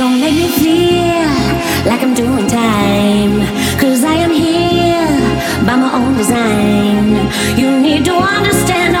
Don't make me feel like I'm doing time. Cause I am here by my own design. You need to understand,